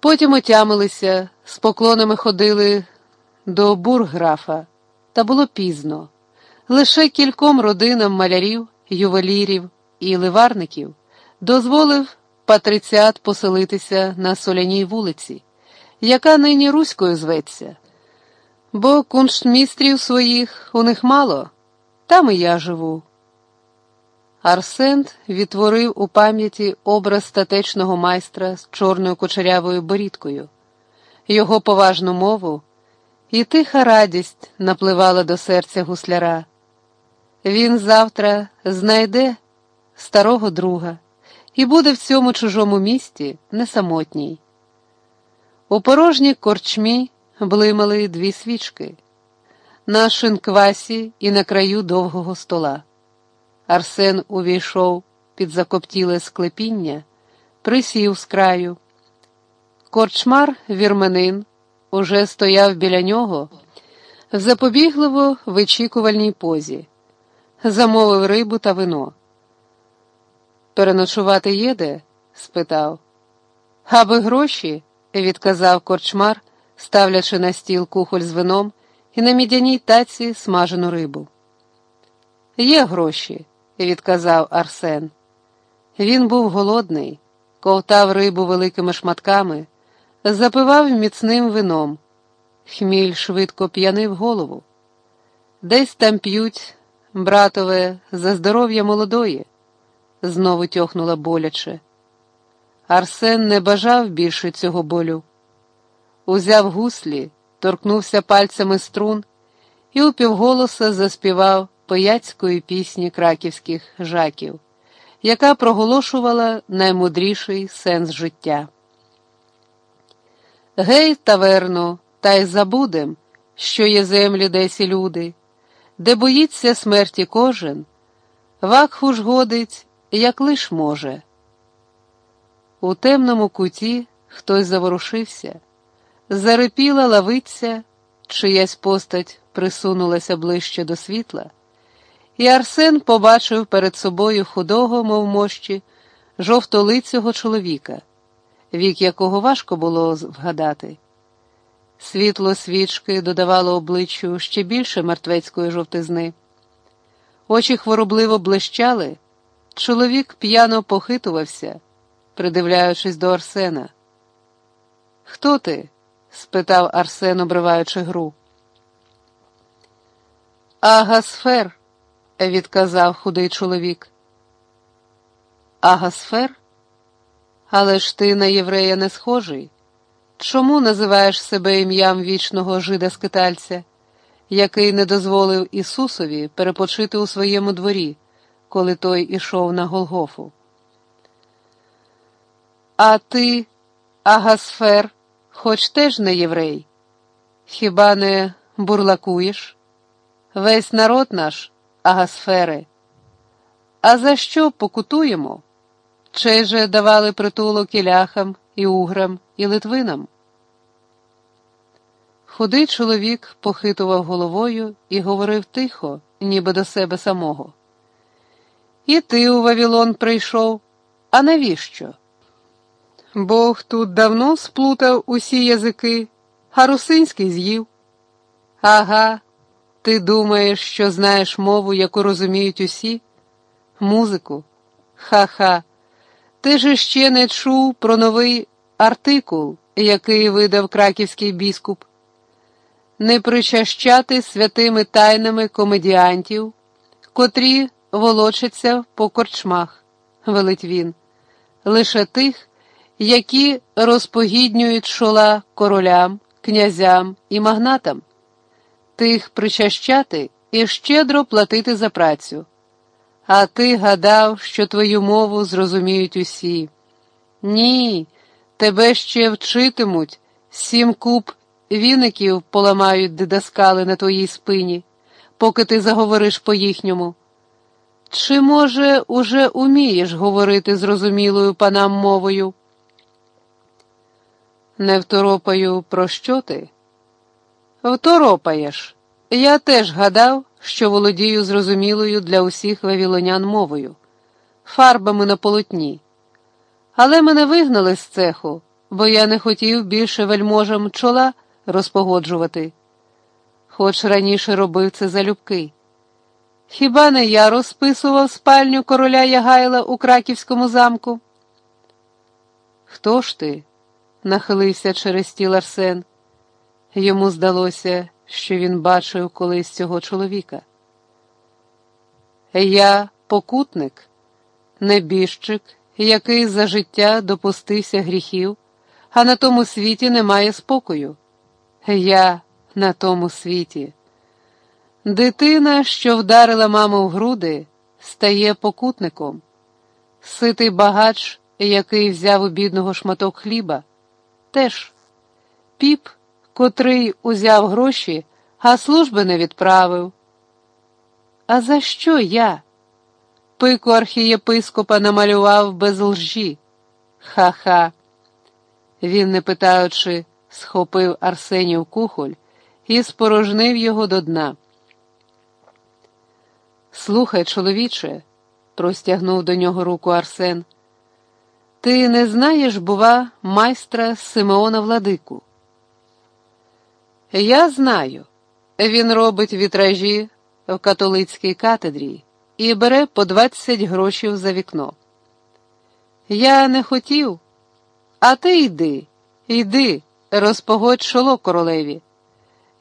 Потім отямилися, з поклонами ходили до бурграфа, та було пізно. Лише кільком родинам малярів, ювелірів і ливарників дозволив патриціат поселитися на соляній вулиці, яка нині Руською зветься. Бо кунштмістрів своїх у них мало, там і я живу. Арсент відтворив у пам'яті образ статечного майстра з чорною кучерявою борідкою, його поважну мову, і тиха радість напливала до серця гусляра. Він завтра знайде старого друга і буде в цьому чужому місті не самотній. У порожній корчмі блимали дві свічки на шинквасі і на краю довгого стола. Арсен увійшов під закоптіле склепіння, присів з краю. Корчмар вірменин уже стояв біля нього в запобігливо вичікувальній позі, замовив рибу та вино. Переночувати єде? спитав. Аби гроші, відказав корчмар, ставлячи на стіл кухоль з вином і на мідяній таці смажену рибу. Є гроші, відказав Арсен. Він був голодний, ковтав рибу великими шматками, запивав міцним вином. Хміль швидко п'янив голову. Десь там п'ють, братове, за здоров'я молодої, знову тьохнула боляче. Арсен не бажав більше цього болю. Узяв гуслі, торкнувся пальцями струн і упівголоса заспівав пияцької пісні краківських жаків, яка проголошувала наймудріший сенс життя. Гей, таверно, та й забудем, що є землі десь і люди, де боїться смерті кожен, вакху ж годить, як лиш може. У темному куті хтось заворушився, зарипіла лавиця, чиясь постать присунулася ближче до світла, і Арсен побачив перед собою худого, мов мощі, жовтолицього чоловіка, вік якого важко було вгадати. Світло свічки додавало обличчю ще більше мертвецької жовтизни. Очі хворобливо блищали, чоловік п'яно похитувався, придивляючись до Арсена. Хто ти? спитав Арсен, обриваючи гру. Агасфер, відказав худий чоловік. Агасфер? Але ж ти на єврея не схожий. Чому називаєш себе ім'ям вічного жида скитальця, який не дозволив Ісусові перепочити у своєму дворі, коли той ішов на Голгофу? А ти, Агасфер, хоч теж не єврей, хіба не бурлакуєш? Весь народ наш, Агасфери. А за що покутуємо? Чей же давали притулок і ляхам, і уграм, і литвинам? Худий чоловік похитував головою і говорив тихо, ніби до себе самого. І ти у Вавілон прийшов, а навіщо? Бог тут давно сплутав усі язики, а русинський з'їв. Ага, ти думаєш, що знаєш мову, яку розуміють усі? Музику? Ха-ха. Ти ж ще не чув про новий артикул, який видав краківський біскуп. Не причащати святими тайнами комедіантів, котрі волочаться по корчмах, велить він, лише тих, які розпогіднюють шола королям, князям і магнатам, тих причащати і щедро платити за працю. А ти гадав, що твою мову зрозуміють усі. Ні, тебе ще вчитимуть, сім куб віників поламають дидаскали на твоїй спині, поки ти заговориш по їхньому. Чи, може, уже умієш говорити зрозумілою панам мовою? Не второпаю, про що ти? Второпаєш. Я теж гадав, що володію зрозумілою для усіх вавілонян мовою, фарбами на полотні. Але мене вигнали з цеху, бо я не хотів більше вельможам чола розпогоджувати, хоч раніше робив це залюбки. Хіба не я розписував спальню короля Ягайла у краківському замку? Хто ж ти? нахилився через стіл Арсен. Йому здалося, що він бачив колись цього чоловіка. Я покутник, небіжчик, який за життя допустився гріхів, а на тому світі немає спокою. Я на тому світі. Дитина, що вдарила маму в груди, стає покутником. Ситий багач, який взяв у бідного шматок хліба, теж піп, котрий узяв гроші, а служби не відправив. А за що я? Пику архієпископа намалював без лжі. Ха-ха. Він, не питаючи, схопив Арсенів кухоль і спорожнив його до дна. Слухай, чоловіче, простягнув до нього руку Арсен. Ти не знаєш, бува, майстра Симеона Владику? Я знаю. Він робить вітражі в католицькій катедрі і бере по 20 грошів за вікно. Я не хотів, а ти йди, йди, розпогодь шоло королеві.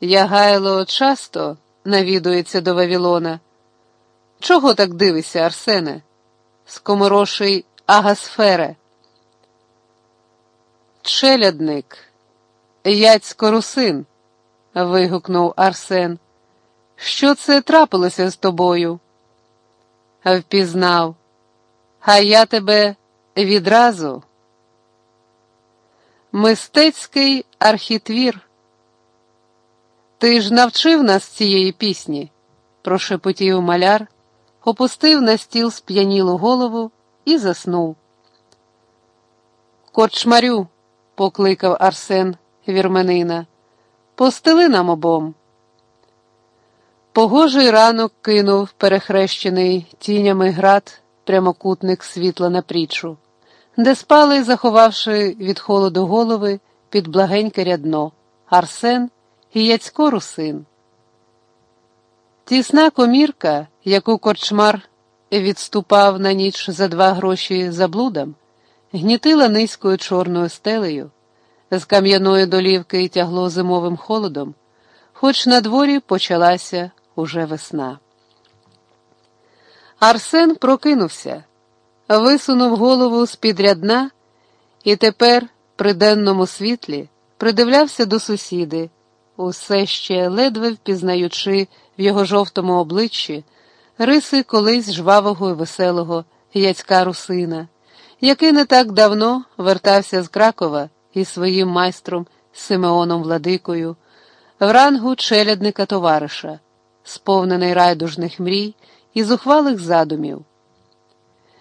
Ягайло часто навідується до Вавілона. Чого так дивишся, Арсене? Скомороший агасфере. Челядник, яцько русин, вигукнув Арсен. Що це трапилося з тобою? Впізнав, а я тебе відразу. Мистецький архітвір. Ти ж навчив нас цієї пісні, прошепотів маляр, опустив на стіл сп'янілу голову і заснув. Корчмарю, покликав Арсен вірменина, постели нам обом. Погожий ранок кинув перехрещений тінями град прямокутник світла на прічу, де спали, заховавши від холоду голови під благеньке рядно Арсен і Яцько русин. Тісна комірка, яку корчмар відступав на ніч за два гроші за блудом, гнітила низькою чорною стелею, з кам'яної долівки тягло зимовим холодом, хоч на дворі почалася уже весна. Арсен прокинувся, висунув голову з-під рядна і тепер, при денному світлі, придивлявся до сусіди, усе ще ледве впізнаючи в його жовтому обличчі риси колись жвавого і веселого яцька русина, який не так давно вертався з Кракова із своїм майстром Симеоном Владикою в рангу челядника товариша, сповнений райдужних мрій і зухвалих задумів.